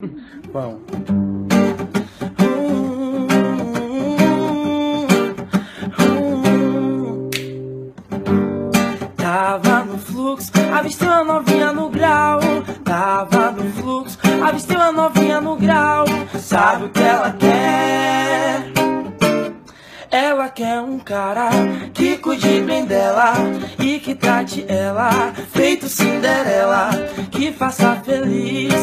Bom. Tava no fluxo, avistei uma novinha no grau. Tava no fluxo, avistei uma novinha no grau. Sabe o que ela quer? Ela quer um cara que cuide bem dela e que trate ela feito Cinderela, que faça feliz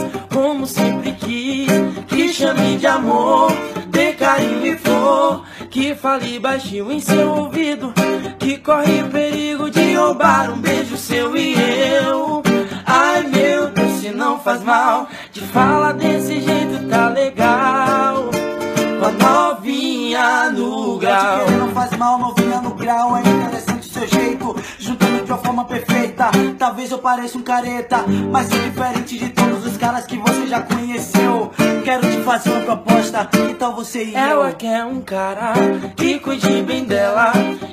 de amor, dê carinho e flor, que fale baixinho em seu ouvido, que corre perigo de roubar um beijo seu e eu. Ai meu Deus, se não faz mal, de fala desse jeito tá legal. Com a novinha no grau. Querer não faz mal, novinha no grau. É interessante o seu jeito, juntando de uma forma perfeita. Talvez eu pareça um careta, mas é diferente de todos os caras que você já conheceu. Fazer uma proposta, que tal você e Ela eu? quer um cara que cuide bem dela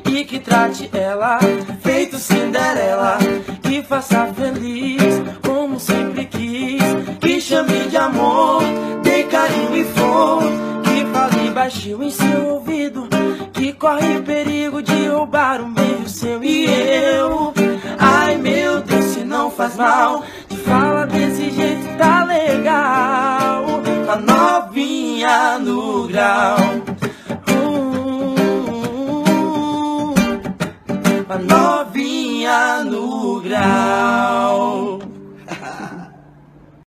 e que trate ela feito Cinderela, que faça feliz como sempre quis, que chame de amor, dê carinho e flor, que fale baixinho em seu ouvido, que corre perigo de roubar um beijo seu e eu. Ai meu Deus, se não faz mal, novinha no grau. Uh, a novinha no grau.